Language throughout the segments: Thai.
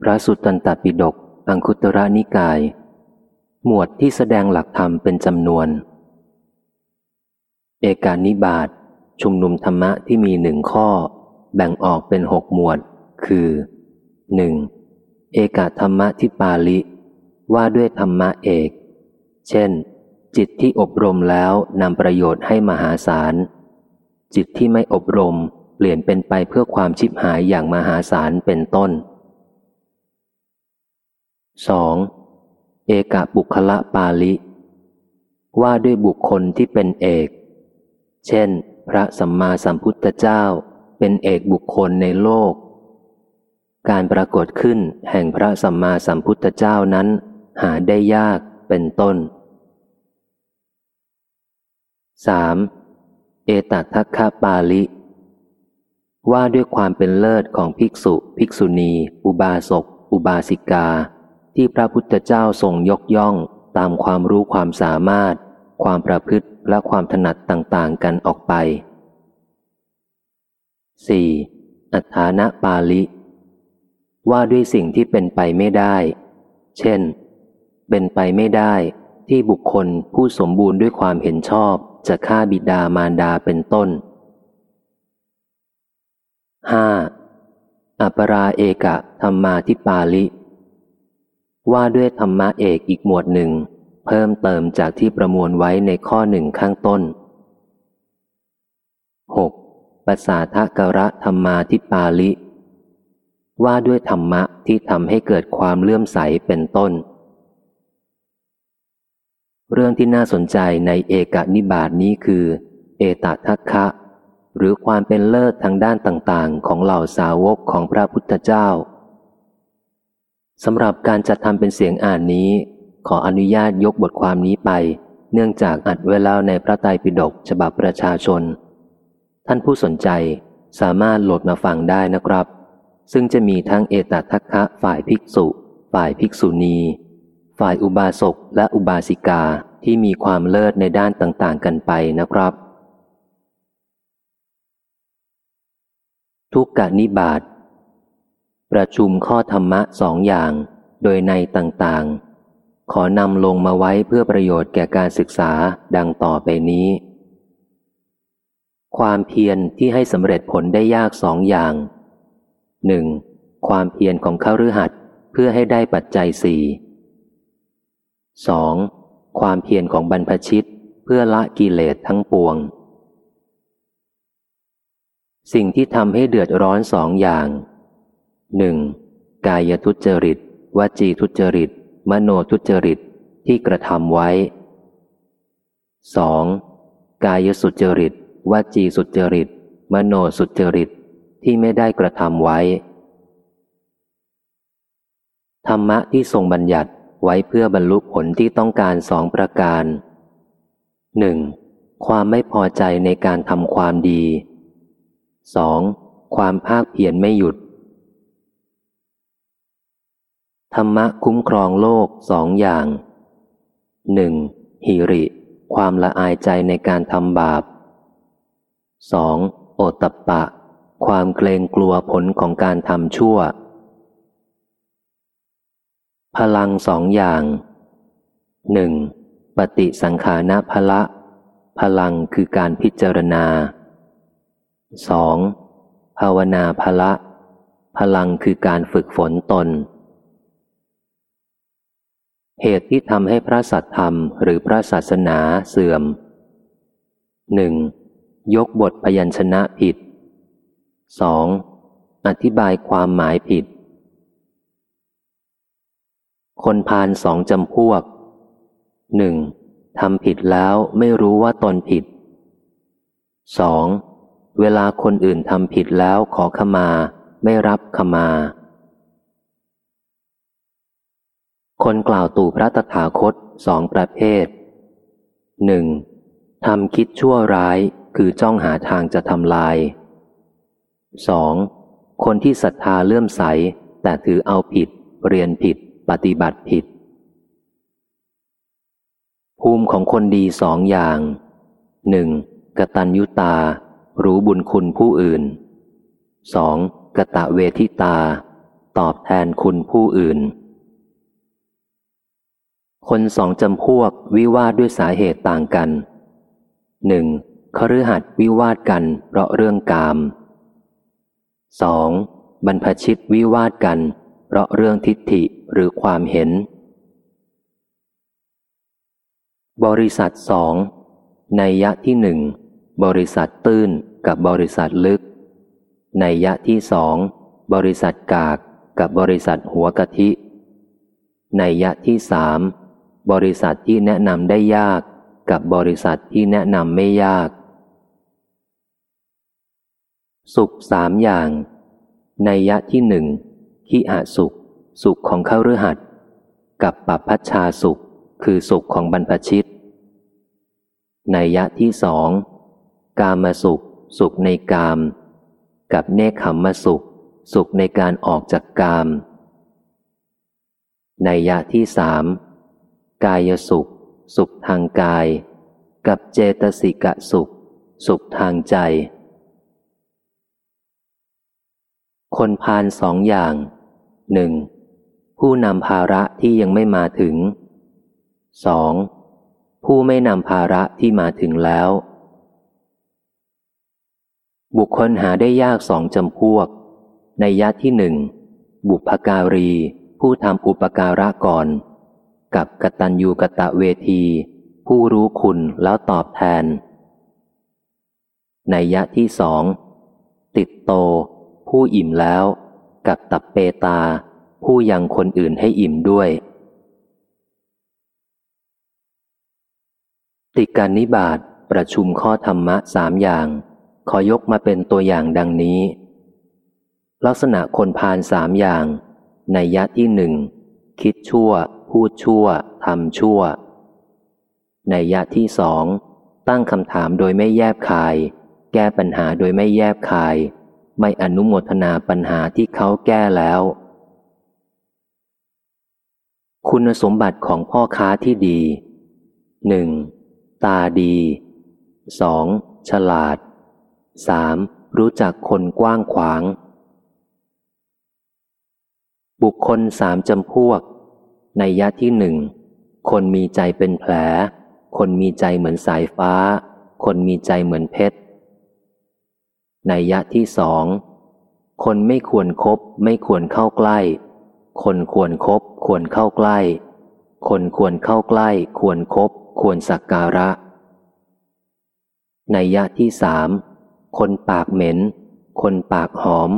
พระสุตตันตปิฎกอังคุตระนิกาย หมวดที่แสดงหลักธรรมเป็นจำนวน เอกานิบาตชุมนุมธรรมะที่มีหนึ่งข้อ แบ่งออกเป็นหกหมวด คือหนึ่งเอกธรรมะที่ปาลิ ว่าด้วยธรรมะเอก เช่น จิตที่อบรมแล้วนำประโยชน์ให้มหาศาล จิตที่ไม่อบรมเปลี่ยนเป็นไปเพื่อความชิบหายอย่างมหาศาลเป็นต้น 2. เอกบุคละปาลิ ว่าด้วยบุคคลที่เป็นเอก เช่น พระสัมมาสัมพุทธเจ้าเป็นเอกบุคคลในโลก การปรากฏขึ้นแห่งพระสัมมาสัมพุทธเจ้านั้น หาได้ยากเป็นต้น 3. เอตัทัคคปาลิ ว่าด้วยความเป็นเลิศของภิกษุ ภิกษุณี อุบาสก อุบาสิกา ที่พระพุทธเจ้าทรงยกย่องตามความรู้ความสามารถ ความประพฤติและความถนัดต่างๆ กันออกไป 4. อัฏฐานะปาลิ ว่าด้วยสิ่งที่เป็นไปไม่ได้ เช่น เป็นไปไม่ได้ที่บุคคลผู้สมบูรณ์ด้วยความเห็นชอบจะฆ่าบิดามารดาเป็นต้น 5. อัปราเอกะธรรมาทิปาลิ ว่าด้วยธรรมะเอกอีกหมวดหนึ่ง เพิ่มเติมจากที่ประมวลไว้ในข้อหนึ่งข้างต้น 6. ปสาทกระธรรมาทิปาลิ ว่าด้วยธรรมะที่ทำให้เกิดความเลื่อมใสเป็นต้น เรื่องที่น่าสนใจในเอกนิบาตนี้คือ เอตทัคคะ หรือความเป็นเลิศทางด้านต่างๆ ของเหล่าสาวกของพระพุทธเจ้า สำหรับการจัดทำเป็นเสียงอ่านนี้ ขออนุญาตยกบทความนี้ไป เนื่องจากอัดไว้แล้วในพระไตรปิฎกฉบับประชาชน ท่านผู้สนใจสามารถโหลดมาฟังได้นะครับ ซึ่งจะมีทั้งเอตทัคคะฝ่ายภิกษุ ฝ่ายภิกษุณี ฝ่ายอุบาสกและอุบาสิกาที่มีความเลิศในด้านต่างๆ กันไปนะครับ ทุกกะนิบาต ประชุมข้อธรรมะสองอย่าง โดยในต่างๆ ขอนำลงมาไว้เพื่อประโยชน์แก่การศึกษาดังต่อไปนี้ ความเพียรที่ให้สำเร็จผลได้ยากสองอย่างหนึ่งความเพียรของข้ารือหัดเพื่อให้ได้ปัจจัยสี่สองความเพียรของบรรพชิตเพื่อละกิเลสทั้งปวง สิ่งที่ทำให้เดือดร้อนสองอย่าง หนึ่งกายทุจริต วจีทุจริต มโนทุจริตที่กระทำไว้สองกายสุจริต วจีสุจริต มโนสุจริตที่ไม่ได้กระทำไว้ ธรรมะที่ทรงบัญญัติไว้เพื่อบรรลุผลที่ต้องการสองประการหนึ่งความไม่พอใจในการทำความดีสองความภาคเพียรไม่หยุด ธรรมะคุ้มครองโลกสองอย่างหนึ่งหิริ ความละอายใจในการทำบาปสองโอตปะ ความเกรงกลัวผลของการทำชั่ว พลังสองอย่างหนึ่งปฏิสังขานะพละ พลังคือการพิจารณาสองภาวนาพละ พลังคือการฝึกฝนตน เหตุที่ทำให้พระสัตธรรมหรือพระศาสนาเสื่อมหนึ่งยกบทพยัญชนะผิดสองอธิบายความหมายผิด คนพาลสองจำพวกหนึ่งทำผิดแล้วไม่รู้ว่าตนผิดสองเวลาคนอื่นทำผิดแล้วขอขมา ไม่รับขมา คนกล่าวตู่พระตถาคตสองประเภทหนึ่งทำคิดชั่วร้ายคือจ้องหาทางจะทำลายสองคนที่ศรัทธาเลื่อมใส แต่ถือเอาผิด เรียนผิด ปฏิบัติผิด ภูมิของคนดีสองอย่างหนึ่งกตัญยุตา รู้บุญคุณผู้อื่นสองกตะเวทิตา ตอบแทนคุณผู้อื่น คนสองจำพวกวิวาทด้วยสาเหตุต่างกันหนึ่งคฤหัสวิวาทกันเพราะเรื่องกามสองบรรพชิตวิวาทกัน เพราะเรื่องทิฏฐิหรือความเห็น บริษัทสองในยะที่หนึ่งบริษัทตื้นกับบริษัทลึก ในยะที่สองบริษัทกากกับบริษัทหัวกะทิ ในยะที่สาม บริษัทที่แนะนำได้ยากกับบริษัทที่แนะนำไม่ยาก สุขสามอย่าง ในยะที่หนึ่งขี้อาสุข สุขของเข้าฤหัสกับปัปพัชชาสุข คือสุขของบรรพชิต ในยะที่สองกามสุข สุขในกาม กับเนคขมมสุข สุขในการออกจากกาม ในยะที่สาม กายสุข สุขทางกาย กับเจตสิกะสุข สุขทางใจ คนพานสองอย่างหนึ่งผู้นำภาระที่ยังไม่มาถึงสองผู้ไม่นำภาระที่มาถึงแล้ว บุคคลหาได้ยากสองจำพวก ในยะที่หนึ่งบุพการี ผู้ทำอุปการะก่อน กับกตัญญูกะตะเวที ผู้รู้คุณแล้วตอบแทนในยะที่สอง ติดโต ผู้อิ่มแล้ว กับตับเปตา ผู้ยังคนอื่นให้อิ่มด้วย ติการนิบาตประชุมข้อธรรมะสามอย่าง ขอยกมาเป็นตัวอย่างดังนี้ ลักษณะคนพานสามอย่าง ในยะที่หนึ่ง คิดชั่ว พูดชั่วทำชั่ว ในยะที่สองตั้งคำถามโดยไม่แยบคาย แก้ปัญหาโดยไม่แยบคาย ไม่อนุโมทนาปัญหาที่เขาแก้แล้ว คุณสมบัติของพ่อค้าที่ดีหนึ่งตาดีสองฉลาดสามรู้จักคนกว้างขวาง บุคคลสามจำพวก ในยะที่หนึ่ง คนมีใจเป็นแผล คนมีใจเหมือนสายฟ้า คนมีใจเหมือนเพชร ในยะที่สอง คนไม่ควรครบไม่ควรเข้าใกล้ คนควรครบควรเข้าใกล้ คนควรเข้าใกล้ ควรครบควรสักการะ ในยะที่สาม คนปากเหม็น คนปากหอม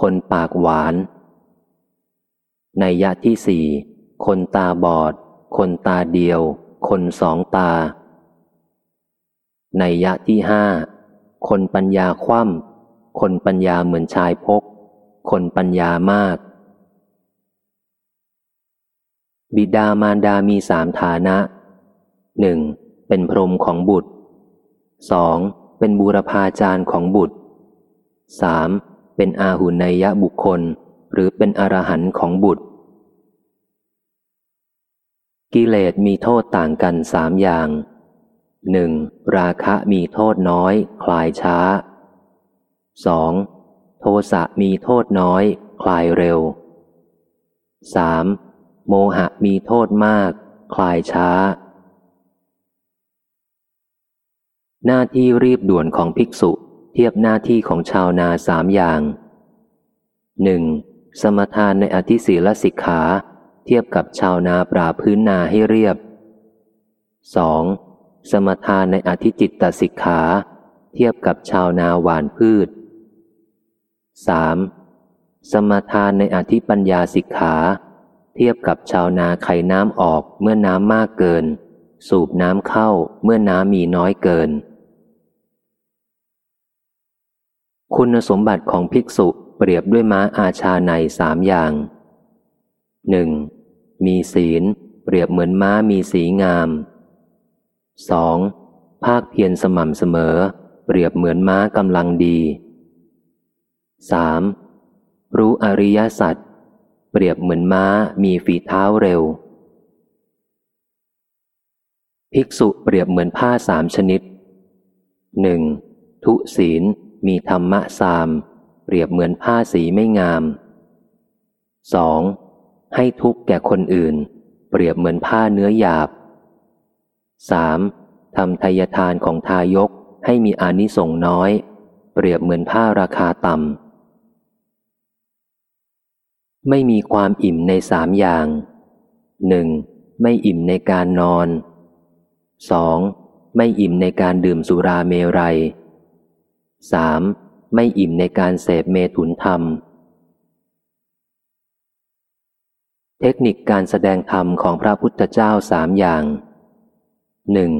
คนปากหวาน ในยะที่สี่ คนตาบอด คนตาเดียว คนสองตา ในยะที่ห้า คนปัญญาคว่ำคนปัญญาเหมือนชายพก คนปัญญามาก บิดามารดามีสามฐานะหนึ่งเป็นพรหมของบุตรสองเป็นบูรพาจารย์ของบุตรสามเป็นอาหุนยะบุคคล หรือเป็นอรหันต์ของบุตร กิเลสมีโทษต่างกันสามอย่างหนึ่งราคะมีโทษน้อย คลายช้าสองโทสะมีโทษน้อย คลายเร็วสามโมหะมีโทษมาก คลายช้า หน้าที่รีบด่วนของภิกษุ เทียบหน้าที่ของชาวนาสามอย่างหนึ่งสมทานในอธิศีลสิกขา เทียบกับชาวนาปราพื้นนาให้เรียบ 2. สมทานในอธิจิตตสิกขา เทียบกับชาวนาหวานพืช 3. สมทานในอธิปัญญาสิกขา เทียบกับชาวนาไขน้ำออกเมื่อน้ำมากเกิน สูบน้ำเข้าเมื่อน้ำมีน้อยเกิน คุณสมบัติของภิกษุเปรียบด้วยม้าอาชาในสามอย่างหนึ่ง มีศีล เปรียบเหมือนม้ามีสีงาม 2. ภาคเพียรสม่ำเสมอ เปรียบเหมือนม้ากำลังดี 3. รู้อริยสัจเปรียบเหมือนม้ามีฝีเท้าเร็ว ภิกษุเปรียบเหมือนผ้าสามชนิดหนึ่งทุศีลมีธรรมะสาม เปรียบเหมือนผ้าสีไม่งาม 2. ให้ทุกข์แก่คนอื่น เปรียบเหมือนผ้าเนื้อหยาบ 3. ทำทายทานของทายกให้มีอานิสงส์น้อย เปรียบเหมือนผ้าราคาต่ำ ไม่มีความอิ่มในสามอย่างหนึ่งไม่อิ่มในการนอน 2. ไม่อิ่มในการดื่มสุราเมรัย 3. ไม่อิ่มในการเสพเมถุนธรรม เทคนิคการแสดงธรรมของพระพุทธเจ้าสามอย่างหนึ่ง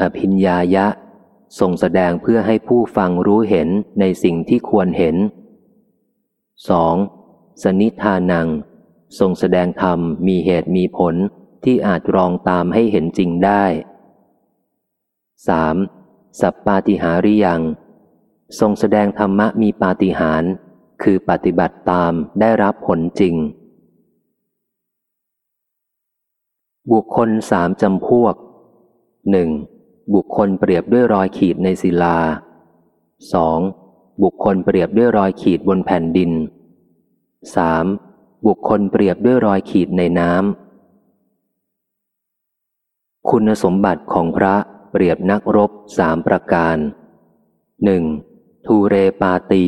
อภิญญายะทรงแสดงเพื่อให้ผู้ฟังรู้เห็นในสิ่งที่ควรเห็น 2. สนิทานังทรงแสดงธรรมมีเหตุมีผลที่อาจรองตามให้เห็นจริงได้ 3. สัปปาติหาริยัง ทรงแสดงธรรมะมีปาฏิหาริย์คือปฏิบัติตามได้รับผลจริง บุคคลสามจำพวกหนึ่งบุคคลเปรียบด้วยรอยขีดในศิลา 2. บุคคลเปรียบด้วยรอยขีดบนแผ่นดิน 3. บุคคลเปรียบด้วยรอยขีดในน้ำคุณสมบัติของพระเปรียบนักรบสามประการหนึ่งทูเรปาตี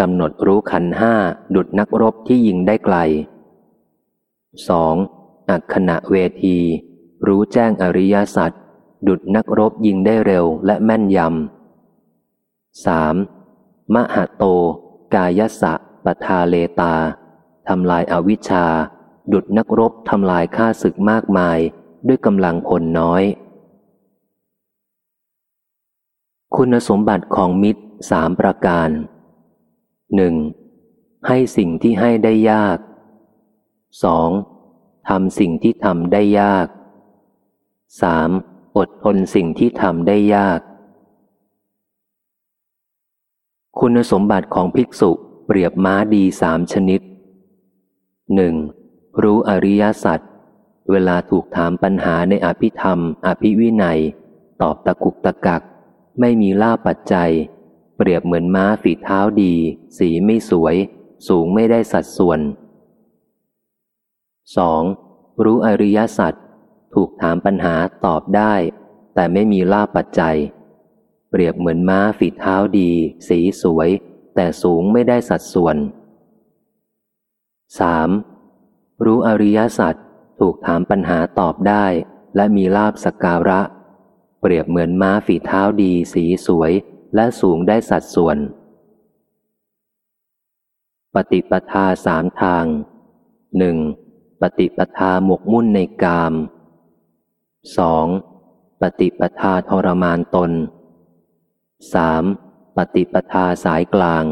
กำหนดรู้ขันห้าดุดนักรบที่ยิงได้ไกล 2. อั อักขณะเวที รู้แจ้งอริยสัจดุดนักรบยิงได้เร็วและแม่นยำ 3. มหาโต กายสะปทาเลตาทำลายอาวิชชา ดุดนักรบทำลายข้าศึกมากมายด้วยกำลังพลน้อย คุณสมบัติของมิตรสามประการหนึ่งให้สิ่งที่ให้ได้ยาก 2. ทำสิ่งที่ทำได้ยาก 3. อดทนสิ่งที่ทำได้ยาก คุณสมบัติของภิกษุเปรียบม้าดีสามชนิดหนึ่งรู้อริยสัจเวลาถูกถามปัญหาในอภิธรรม อภิวินัย ตอบตะกุกตะกัก ไม่มีล่าปัจจัย เปรียบเหมือนม้าฝีเท้าดี สีไม่สวย สูงไม่ได้สัดส่วน 2. รู้อริยสัจถูกถามปัญหาตอบได้ แต่ไม่มีลาปัจจัย เปรียบเหมือนม้าฝีเท้าดี สีสวย แต่สูงไม่ได้สัดส่วน 3. รู้อริยสัจถูกถามปัญหาตอบได้ และมีลาบสการะ เปรียบเหมือนม้าฝีเท้าดี สีสวย และสูงได้สัดส่วน ปฏิปทาสามทางหนึ่ง ปฏิปทาหมกมุ่นในกาม 2. ปฏิปทาทรมานตน 3. ปฏิปทาสายกลาง